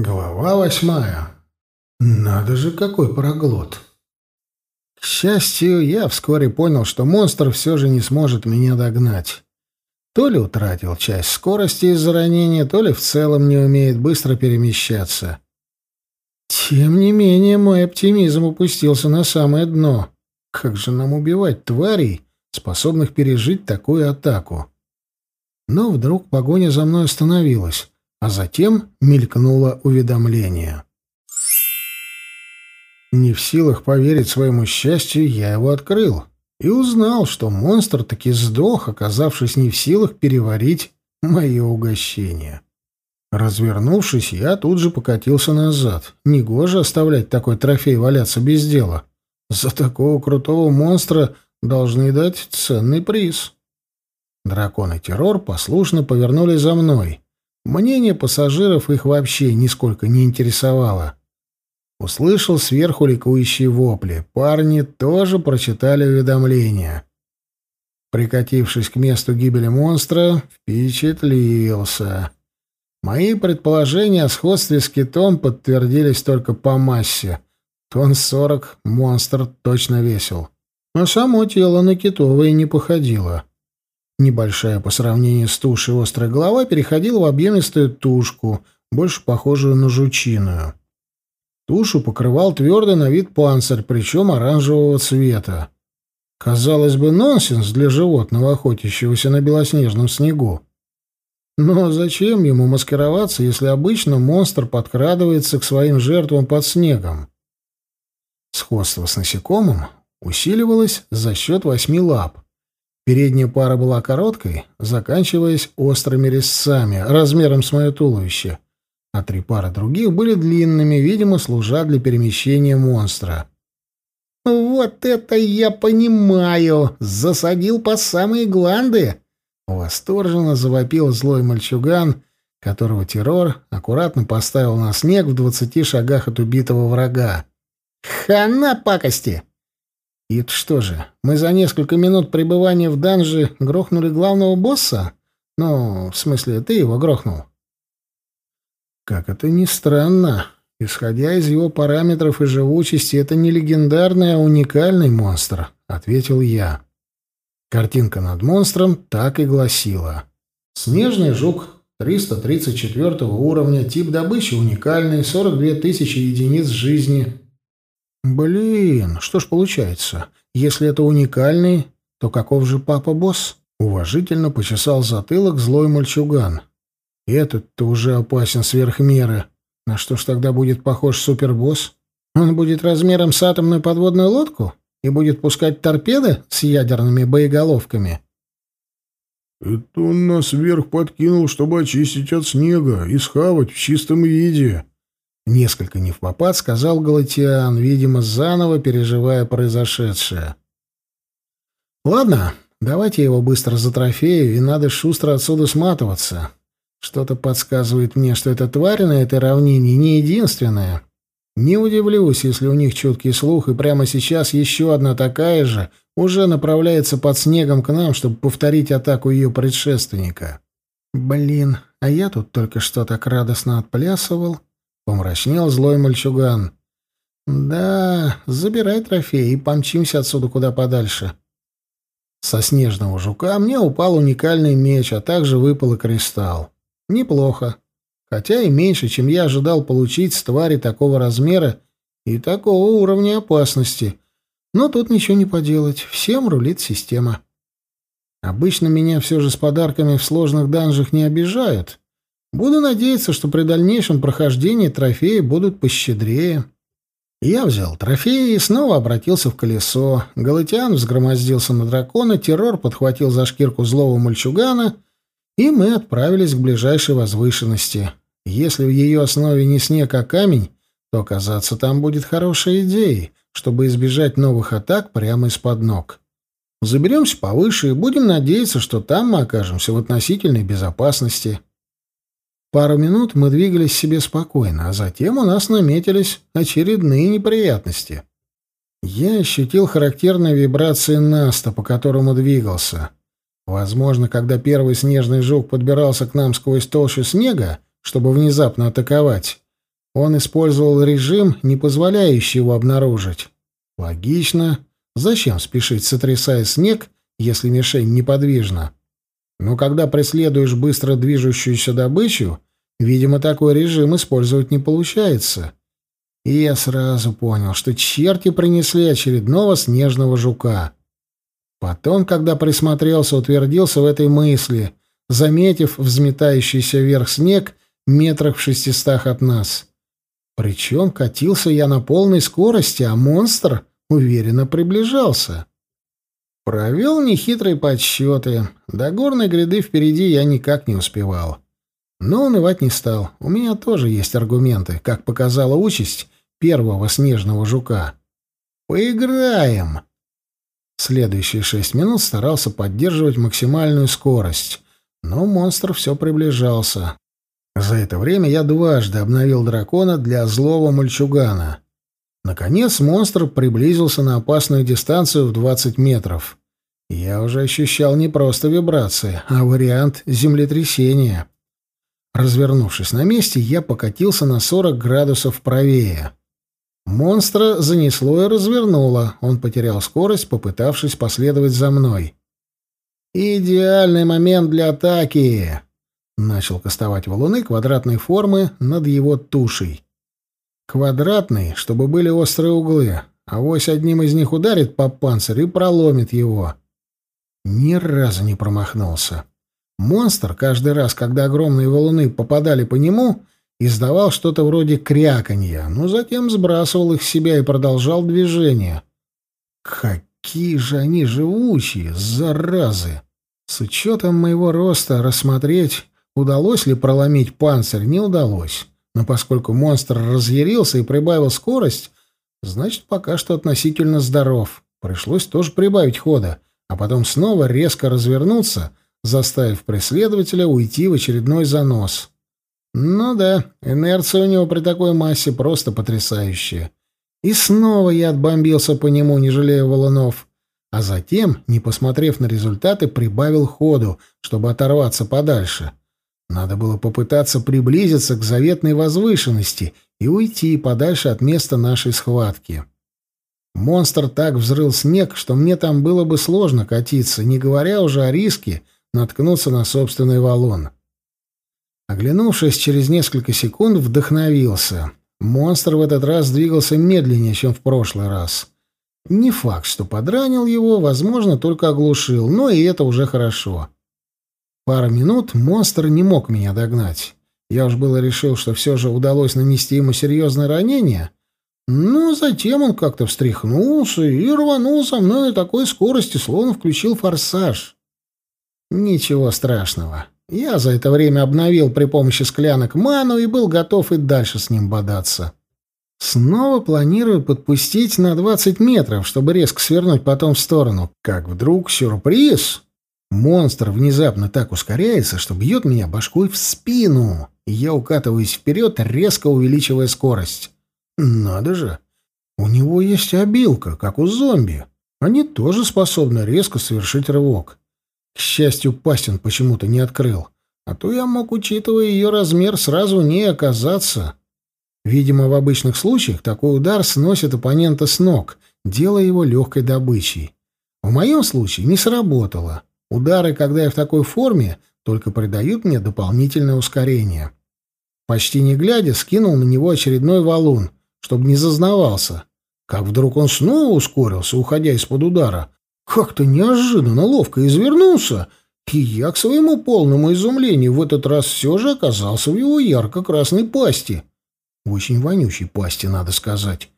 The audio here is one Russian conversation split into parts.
Глава восьмая. Надо же, какой проглот. К счастью, я вскоре понял, что монстр все же не сможет меня догнать. То ли утратил часть скорости из-за ранения, то ли в целом не умеет быстро перемещаться. Тем не менее, мой оптимизм упустился на самое дно. Как же нам убивать тварей, способных пережить такую атаку? Но вдруг погоня за мной остановилась а затем мелькнуло уведомление. Не в силах поверить своему счастью, я его открыл и узнал, что монстр таки сдох, оказавшись не в силах переварить мое угощение. Развернувшись, я тут же покатился назад. Негоже оставлять такой трофей валяться без дела. За такого крутого монстра должны дать ценный приз. Дракон и террор послушно повернули за мной. Мнение пассажиров их вообще нисколько не интересовало. Услышал сверху ликующие вопли. Парни тоже прочитали уведомление. Прикатившись к месту гибели монстра, впечатлился. Мои предположения о сходстве с китом подтвердились только по массе. Тон сорок монстр точно весил. А само тело на китовое не походило. Небольшая по сравнению с тушей острая голова переходила в объемистую тушку, больше похожую на жучиную. Тушу покрывал твердый на вид панцирь, причем оранжевого цвета. Казалось бы, нонсенс для животного, охотящегося на белоснежном снегу. Но зачем ему маскироваться, если обычно монстр подкрадывается к своим жертвам под снегом? Сходство с насекомым усиливалось за счет восьми лап — Передняя пара была короткой, заканчиваясь острыми резцами, размером с мое туловище, а три пары других были длинными, видимо, служа для перемещения монстра. «Вот это я понимаю! Засадил по самые гланды!» Восторженно завопил злой мальчуган, которого террор аккуратно поставил на снег в двадцати шагах от убитого врага. «Хана пакости! И это что же, мы за несколько минут пребывания в данже грохнули главного босса? Ну, в смысле, ты его грохнул? Как это ни странно, исходя из его параметров и живучести, это не легендарный, а уникальный монстр, ответил я. Картинка над монстром так и гласила. Снежный жук 334 уровня, тип добычи уникальный, 42 тысячи единиц жизни, Блин, что ж получается? Если это уникальный, то каков же папа-босс? Уважительно почесал затылок злой мальчуган. Этот-то уже опасен сверх меры. На что ж тогда будет похож супербосс? Он будет размером с атомную подводную лодку и будет пускать торпеды с ядерными боеголовками? Это он нас вверх подкинул, чтобы очистить от снега и схавать в чистом виде, Несколько не в попад сказал Галатиан, видимо, заново переживая произошедшее. «Ладно, давайте его быстро затрофею, и надо шустро отсюда сматываться. Что-то подсказывает мне, что эта тварь на этой равнине не единственная. Не удивлюсь, если у них чуткий слух, и прямо сейчас еще одна такая же уже направляется под снегом к нам, чтобы повторить атаку ее предшественника. Блин, а я тут только что так радостно отплясывал». Помрачнел злой мальчуган. «Да, забирай трофей и помчимся отсюда куда подальше». Со снежного жука мне упал уникальный меч, а также выпал и кристалл. Неплохо. Хотя и меньше, чем я ожидал получить с твари такого размера и такого уровня опасности. Но тут ничего не поделать, всем рулит система. Обычно меня все же с подарками в сложных данжах не обижают, Буду надеяться, что при дальнейшем прохождении трофеи будут пощедрее. Я взял трофеи и снова обратился в колесо. Галатиан взгромоздился на дракона, террор подхватил за шкирку злого мальчугана, и мы отправились к ближайшей возвышенности. Если в ее основе не снег, а камень, то оказаться там будет хорошей идеей, чтобы избежать новых атак прямо из-под ног. Заберемся повыше и будем надеяться, что там мы окажемся в относительной безопасности. Пару минут мы двигались себе спокойно, а затем у нас наметились очередные неприятности. Я ощутил характерные вибрации наста, по которому двигался. Возможно, когда первый снежный жук подбирался к нам сквозь толщу снега, чтобы внезапно атаковать, Он использовал режим, не позволяющий его обнаружить. Логично. Зачем спешить, сотрясая снег, если мишень неподвижна? Но когда преследуешь быстро движущуюся добычу, видимо, такой режим использовать не получается. И я сразу понял, что черти принесли очередного снежного жука. Потом, когда присмотрелся, утвердился в этой мысли, заметив взметающийся вверх снег метрах в шестистах от нас. Причем катился я на полной скорости, а монстр уверенно приближался. Провел нехитрые подсчеты. До горной гряды впереди я никак не успевал. Но унывать не стал. У меня тоже есть аргументы, как показала участь первого снежного жука. Поиграем. Следующие шесть минут старался поддерживать максимальную скорость, но монстр все приближался. За это время я дважды обновил дракона для злого мальчугана. Наконец монстр приблизился на опасную дистанцию в 20 метров. Я уже ощущал не просто вибрации, а вариант землетрясения. Развернувшись на месте, я покатился на 40 градусов правее. Монстра занесло и развернуло. Он потерял скорость, попытавшись последовать за мной. «Идеальный момент для атаки!» Начал кастовать валуны квадратной формы над его тушей. Квадратный, чтобы были острые углы, а вось одним из них ударит по панцирю и проломит его. Ни разу не промахнулся. Монстр каждый раз, когда огромные валуны попадали по нему, издавал что-то вроде кряканья, но затем сбрасывал их с себя и продолжал движение. Какие же они живучие, заразы! С учетом моего роста рассмотреть, удалось ли проломить панцирь, не удалось. Но поскольку монстр разъярился и прибавил скорость, значит, пока что относительно здоров. Пришлось тоже прибавить хода, а потом снова резко развернуться, заставив преследователя уйти в очередной занос. Ну да, инерция у него при такой массе просто потрясающая. И снова я отбомбился по нему, не жалея валунов. А затем, не посмотрев на результаты, прибавил ходу, чтобы оторваться подальше. Надо было попытаться приблизиться к заветной возвышенности и уйти подальше от места нашей схватки. Монстр так взрыл снег, что мне там было бы сложно катиться, не говоря уже о риске наткнуться на собственный валун. Оглянувшись через несколько секунд, вдохновился. Монстр в этот раз двигался медленнее, чем в прошлый раз. Не факт, что подранил его, возможно, только оглушил, но и это уже хорошо. Пару минут монстр не мог меня догнать. Я уж было решил, что все же удалось нанести ему серьезное ранение, но затем он как-то встряхнулся и рванул со мной на такой скорости, словно включил форсаж. Ничего страшного. Я за это время обновил при помощи склянок ману и был готов и дальше с ним бодаться. Снова планирую подпустить на 20 метров, чтобы резко свернуть потом в сторону. Как вдруг сюрприз! Монстр внезапно так ускоряется, что бьет меня башкой в спину, и я укатываюсь вперед, резко увеличивая скорость. Надо же! У него есть обилка, как у зомби. Они тоже способны резко совершить рывок. К счастью, пасть он почему-то не открыл. А то я мог, учитывая ее размер, сразу не оказаться. Видимо, в обычных случаях такой удар сносит оппонента с ног, делая его легкой добычей. В моем случае не сработало. Удары, когда я в такой форме, только придают мне дополнительное ускорение. Почти не глядя, скинул на него очередной валун, чтобы не зазнавался. Как вдруг он снова ускорился, уходя из-под удара. Как-то неожиданно ловко извернулся, и я, к своему полному изумлению, в этот раз все же оказался в его ярко-красной пасти. Очень вонючей пасти, надо сказать.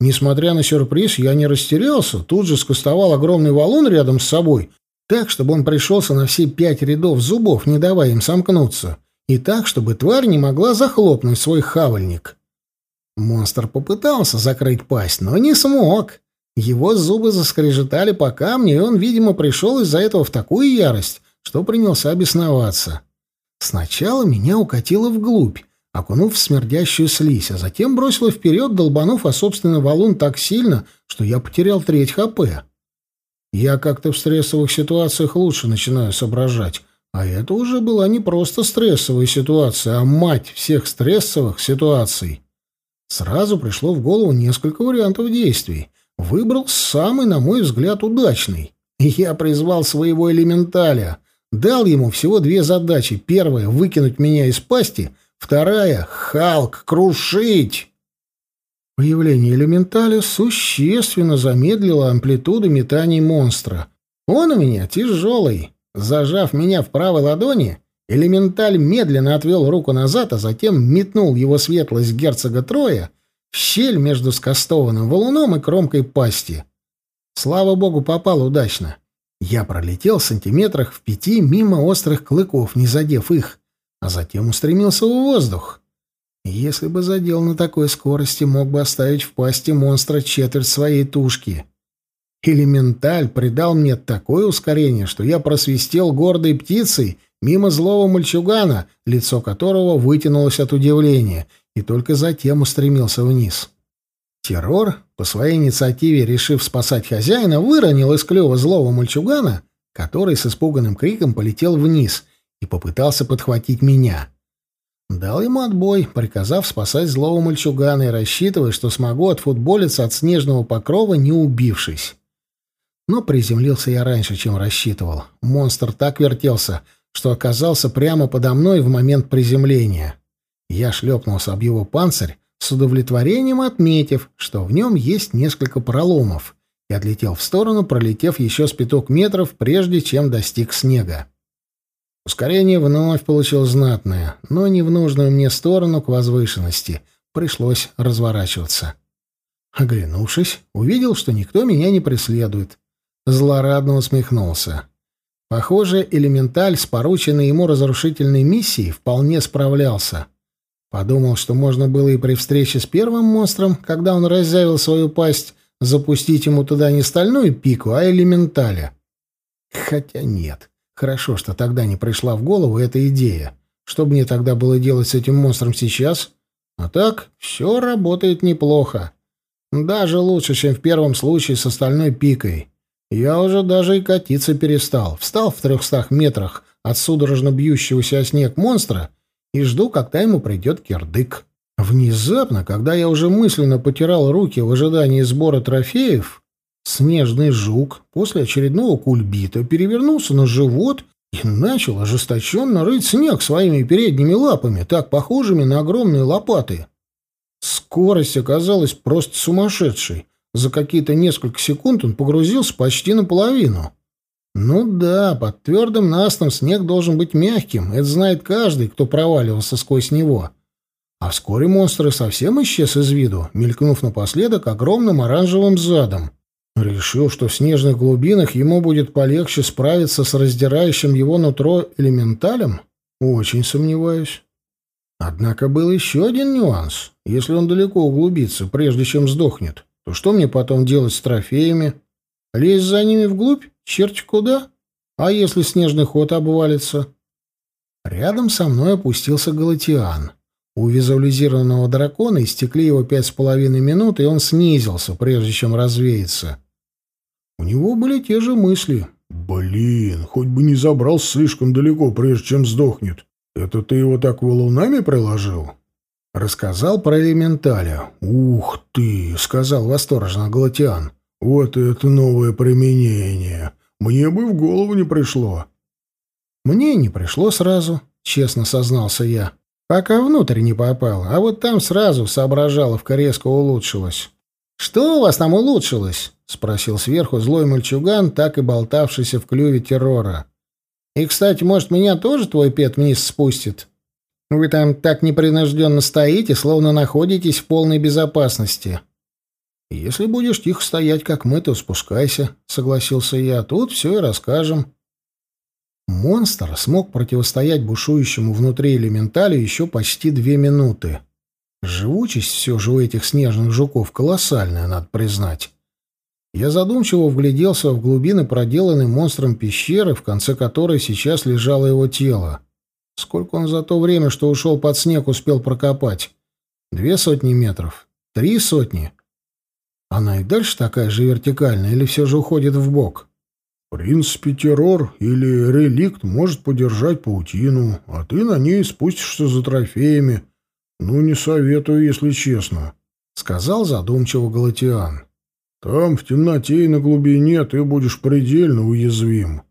Несмотря на сюрприз, я не растерялся, тут же скостовал огромный валун рядом с собой, так, чтобы он пришелся на все пять рядов зубов, не давая им сомкнуться, и так, чтобы тварь не могла захлопнуть свой хавальник. Монстр попытался закрыть пасть, но не смог. Его зубы заскрежетали по камню, и он, видимо, пришел из-за этого в такую ярость, что принялся бесноваться. Сначала меня укатило вглубь, окунув в смердящую слизь, а затем бросило вперед, долбанув о собственный валун так сильно, что я потерял треть ХП. Я как-то в стрессовых ситуациях лучше начинаю соображать. А это уже была не просто стрессовая ситуация, а мать всех стрессовых ситуаций. Сразу пришло в голову несколько вариантов действий. Выбрал самый, на мой взгляд, удачный. Я призвал своего элементаля. Дал ему всего две задачи. Первая — выкинуть меня из пасти. Вторая — Халк, крушить. Появление элементаля существенно замедлило амплитуду метаний монстра. Он у меня тяжелый. Зажав меня в правой ладони, элементаль медленно отвел руку назад, а затем метнул его светлость герцога Троя в щель между скастованным валуном и кромкой пасти. Слава богу, попал удачно. Я пролетел сантиметрах в пяти мимо острых клыков, не задев их, а затем устремился в воздух. Если бы задел на такой скорости, мог бы оставить в пасти монстра четверть своей тушки. Элементаль придал мне такое ускорение, что я просвистел гордой птицей мимо злого мальчугана, лицо которого вытянулось от удивления, и только затем устремился вниз. Террор, по своей инициативе решив спасать хозяина, выронил из клюва злого мальчугана, который с испуганным криком полетел вниз и попытался подхватить меня. Дал ему отбой, приказав спасать злого мальчугана и рассчитывая, что смогу отфутболиться от снежного покрова, не убившись. Но приземлился я раньше, чем рассчитывал. Монстр так вертелся, что оказался прямо подо мной в момент приземления. Я шлепнулся об его панцирь, с удовлетворением отметив, что в нем есть несколько проломов, и отлетел в сторону, пролетев еще с пяток метров, прежде чем достиг снега. Ускорение вновь получил знатное, но не в нужную мне сторону к возвышенности. Пришлось разворачиваться. Оглянувшись, увидел, что никто меня не преследует. Злорадно усмехнулся. Похоже, элементаль с порученной ему разрушительной миссией вполне справлялся. Подумал, что можно было и при встрече с первым монстром, когда он разъявил свою пасть, запустить ему туда не стальную пику, а элементаля. Хотя нет. Хорошо, что тогда не пришла в голову эта идея. Что мне тогда было делать с этим монстром сейчас? А так, все работает неплохо. Даже лучше, чем в первом случае с остальной пикой. Я уже даже и катиться перестал. Встал в трехстах метрах от судорожно бьющегося о снег монстра и жду, когда ему придет кирдык. Внезапно, когда я уже мысленно потирал руки в ожидании сбора трофеев, Снежный жук после очередного кульбита перевернулся на живот и начал ожесточенно рыть снег своими передними лапами, так похожими на огромные лопаты. Скорость оказалась просто сумасшедшей. За какие-то несколько секунд он погрузился почти наполовину. Ну да, под твердым настом снег должен быть мягким, это знает каждый, кто проваливался сквозь него. А вскоре монстр совсем исчез из виду, мелькнув напоследок огромным оранжевым задом. Решил, что в снежных глубинах ему будет полегче справиться с раздирающим его нутро элементалем? Очень сомневаюсь. Однако был еще один нюанс. Если он далеко углубится, прежде чем сдохнет, то что мне потом делать с трофеями? Лезть за ними вглубь? Черти куда? А если снежный ход обвалится? Рядом со мной опустился Галатиан. У визуализированного дракона истекли его пять с половиной минут, и он снизился, прежде чем развеяться. У него были те же мысли. «Блин, хоть бы не забрался слишком далеко, прежде чем сдохнет. Это ты его так валунами приложил?» Рассказал про элементаля. «Ух ты!» — сказал восторженно Галатиан. «Вот это новое применение! Мне бы в голову не пришло!» «Мне не пришло сразу», — честно сознался я. Пока внутрь не попал, а вот там сразу соображаловка резко улучшилась. «Что у вас там улучшилось?» — спросил сверху злой мальчуган, так и болтавшийся в клюве террора. «И, кстати, может, меня тоже твой пет вниз спустит? Вы там так непринужденно стоите, словно находитесь в полной безопасности». «Если будешь тихо стоять, как мы, то спускайся», — согласился я. «Тут все и расскажем». Монстр смог противостоять бушующему внутри элементалю еще почти две минуты. Живучесть все же у этих снежных жуков колоссальная, надо признать. Я задумчиво вгляделся в глубины проделанной монстром пещеры, в конце которой сейчас лежало его тело. Сколько он за то время, что ушел под снег, успел прокопать? Две сотни метров? Три сотни? Она и дальше такая же вертикальная или все же уходит в бок? В принципе, террор или реликт может подержать паутину, а ты на ней спустишься за трофеями. Ну, не советую, если честно. сказал задумчиво Галатиан. Там, в темноте и на глубине, ты будешь предельно уязвим.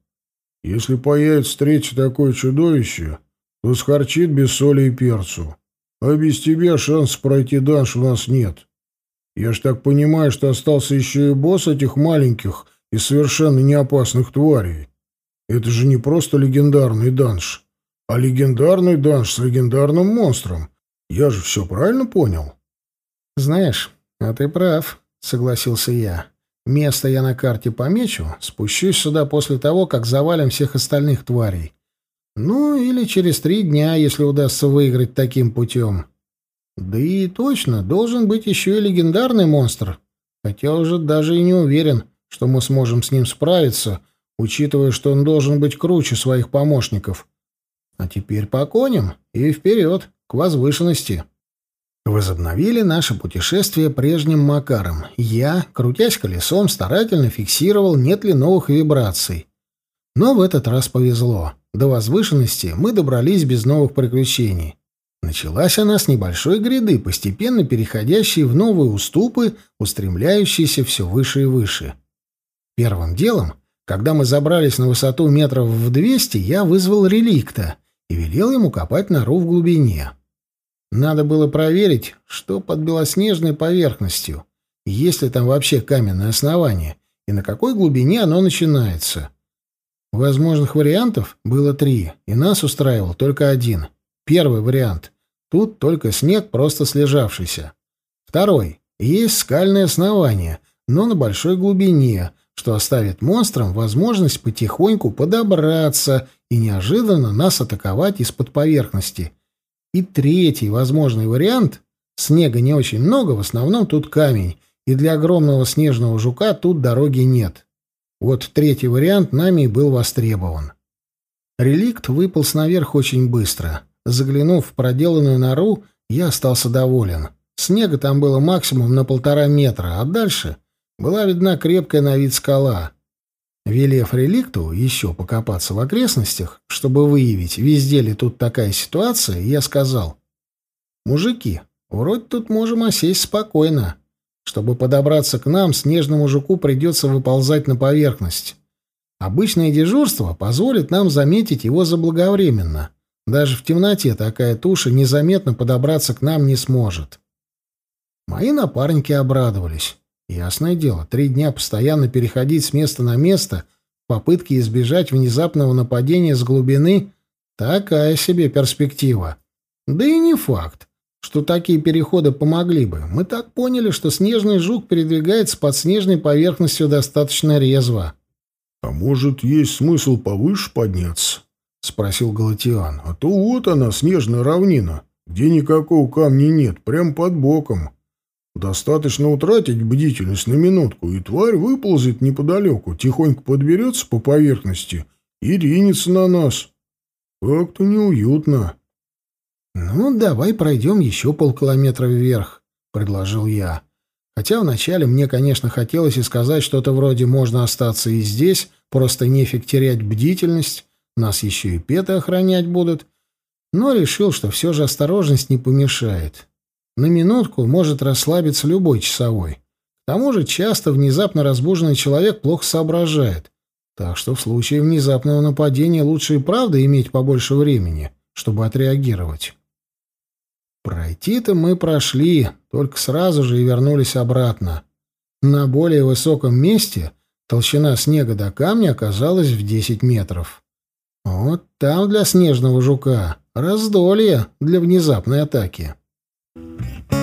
Если появится третье такое чудовище, то схарчит без соли и перцу. А без тебя шанс пройти данж у нас нет. Я ж так понимаю, что остался еще и босс этих маленьких и совершенно неопасных тварей. Это же не просто легендарный данж, а легендарный данж с легендарным монстром. Я же все правильно понял? Знаешь, а ты прав, согласился я. Место я на карте помечу, спущусь сюда после того, как завалим всех остальных тварей. Ну, или через три дня, если удастся выиграть таким путем. Да и точно, должен быть еще и легендарный монстр. Хотя уже даже и не уверен, что мы сможем с ним справиться, учитывая, что он должен быть круче своих помощников. А теперь по коням и вперед, к возвышенности. Возобновили наше путешествие прежним макаром. Я, крутясь колесом, старательно фиксировал, нет ли новых вибраций. Но в этот раз повезло. До возвышенности мы добрались без новых приключений. Началась она с небольшой гряды, постепенно переходящей в новые уступы, устремляющиеся все выше и выше. Первым делом, когда мы забрались на высоту метров в двести, я вызвал реликта и велел ему копать нору в глубине. Надо было проверить, что под белоснежной поверхностью, есть ли там вообще каменное основание, и на какой глубине оно начинается. Возможных вариантов было три, и нас устраивал только один. Первый вариант. Тут только снег, просто слежавшийся. Второй. Есть скальное основание, но на большой глубине, что оставит монстрам возможность потихоньку подобраться и неожиданно нас атаковать из-под поверхности. И третий возможный вариант. Снега не очень много, в основном тут камень, и для огромного снежного жука тут дороги нет. Вот третий вариант нами и был востребован. Реликт выполз наверх очень быстро. Заглянув в проделанную нору, я остался доволен. Снега там было максимум на полтора метра, а дальше была видна крепкая на вид скала. Велев реликту еще покопаться в окрестностях, чтобы выявить, везде ли тут такая ситуация, я сказал, «Мужики, вроде тут можем осесть спокойно. Чтобы подобраться к нам, снежному жуку придется выползать на поверхность. Обычное дежурство позволит нам заметить его заблаговременно. Даже в темноте такая туша незаметно подобраться к нам не сможет. Мои напарники обрадовались. Ясное дело, три дня постоянно переходить с места на место в попытке избежать внезапного нападения с глубины — такая себе перспектива. Да и не факт что такие переходы помогли бы. Мы так поняли, что снежный жук передвигается под снежной поверхностью достаточно резво. — А может, есть смысл повыше подняться? — спросил Галатиан. — А то вот она, снежная равнина, где никакого камня нет, прям под боком. Достаточно утратить бдительность на минутку, и тварь выползет неподалеку, тихонько подберется по поверхности и ринется на нас. Как-то неуютно. — «Ну, давай пройдем еще полкилометра вверх», — предложил я. Хотя вначале мне, конечно, хотелось и сказать что-то вроде «можно остаться и здесь, просто нефиг терять бдительность, нас еще и петы охранять будут», но решил, что все же осторожность не помешает. На минутку может расслабиться любой часовой. К тому же часто внезапно разбуженный человек плохо соображает, так что в случае внезапного нападения лучше и правда иметь побольше времени, чтобы отреагировать. Пройти-то мы прошли, только сразу же и вернулись обратно. На более высоком месте толщина снега до камня оказалась в 10 метров. Вот там для снежного жука раздолье для внезапной атаки. Thank you.